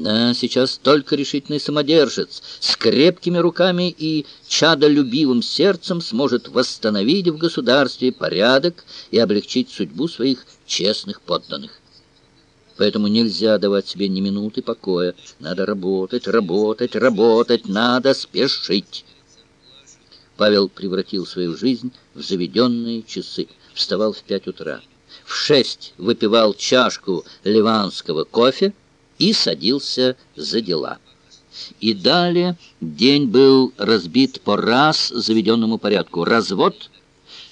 Да, сейчас только решительный самодержец с крепкими руками и чадолюбивым сердцем сможет восстановить в государстве порядок и облегчить судьбу своих честных подданных. Поэтому нельзя давать себе ни минуты покоя. Надо работать, работать, работать, надо спешить. Павел превратил свою жизнь в заведенные часы. Вставал в пять утра. В шесть выпивал чашку ливанского кофе, и садился за дела. И далее день был разбит по раз заведенному порядку. Развод,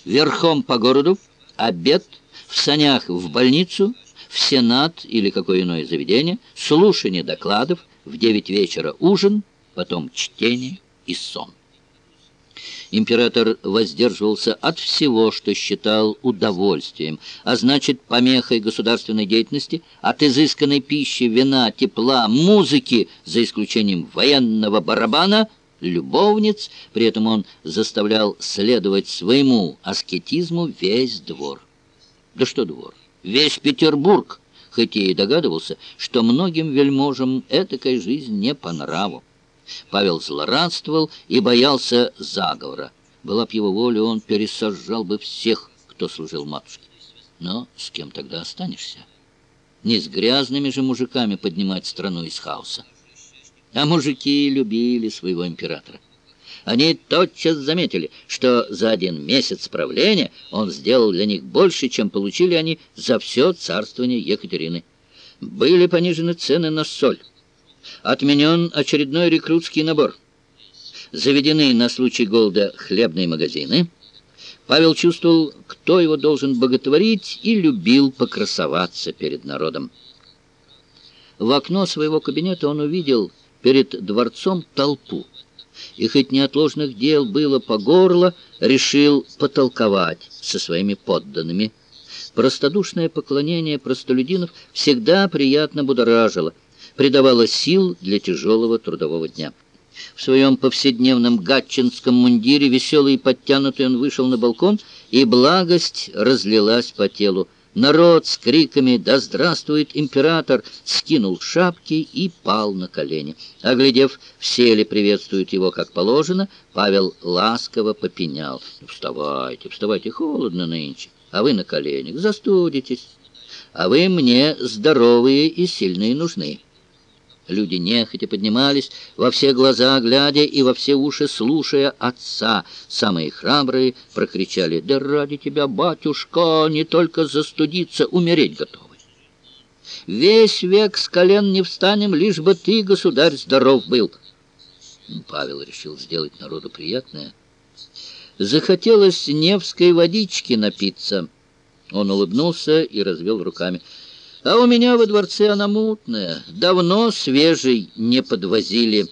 верхом по городу, обед, в санях в больницу, в Сенат или какое иное заведение, слушание докладов, в девять вечера ужин, потом чтение и сон. Император воздерживался от всего, что считал удовольствием, а значит, помехой государственной деятельности, от изысканной пищи, вина, тепла, музыки, за исключением военного барабана, любовниц, при этом он заставлял следовать своему аскетизму весь двор. Да что двор? Весь Петербург, хоть и догадывался, что многим вельможам этакая жизнь не по нраву. Павел злорадствовал и боялся заговора. Была б его воля, он пересажал бы всех, кто служил матушке. Но с кем тогда останешься? Не с грязными же мужиками поднимать страну из хаоса. А мужики любили своего императора. Они тотчас заметили, что за один месяц правления он сделал для них больше, чем получили они за все царствование Екатерины. Были понижены цены на соль. Отменен очередной рекрутский набор. Заведены на случай голода хлебные магазины. Павел чувствовал, кто его должен боготворить, и любил покрасоваться перед народом. В окно своего кабинета он увидел перед дворцом толпу. И хоть неотложных дел было по горло, решил потолковать со своими подданными. Простодушное поклонение простолюдинов всегда приятно будоражило — придавала сил для тяжелого трудового дня. В своем повседневном гатчинском мундире, веселый и подтянутый, он вышел на балкон, и благость разлилась по телу. Народ с криками «Да здравствует император!» скинул шапки и пал на колени. Оглядев, все ли приветствуют его как положено, Павел ласково попенял. «Вставайте, вставайте, холодно нынче, а вы на коленях, застудитесь, а вы мне здоровые и сильные нужны». Люди нехотя поднимались, во все глаза глядя и во все уши слушая отца. Самые храбрые прокричали «Да ради тебя, батюшка, не только застудиться, умереть готовы!» «Весь век с колен не встанем, лишь бы ты, государь, здоров был!» Павел решил сделать народу приятное. Захотелось Невской водички напиться. Он улыбнулся и развел руками. А у меня во дворце она мутная, давно свежий не подвозили.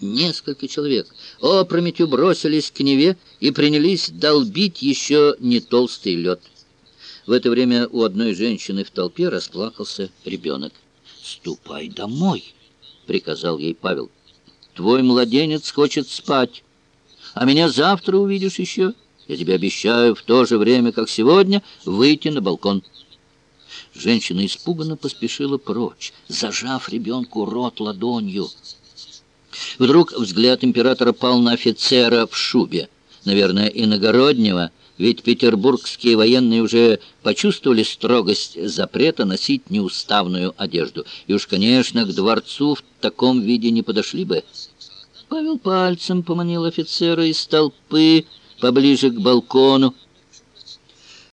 Несколько человек опрометью бросились к Неве и принялись долбить еще не толстый лед. В это время у одной женщины в толпе расплакался ребенок. «Ступай домой!» — приказал ей Павел. «Твой младенец хочет спать, а меня завтра увидишь еще. Я тебе обещаю в то же время, как сегодня, выйти на балкон». Женщина испуганно поспешила прочь, зажав ребенку рот ладонью. Вдруг взгляд императора пал на офицера в шубе, наверное, иногороднего, ведь петербургские военные уже почувствовали строгость запрета носить неуставную одежду. И уж, конечно, к дворцу в таком виде не подошли бы. Павел пальцем поманил офицера из толпы поближе к балкону.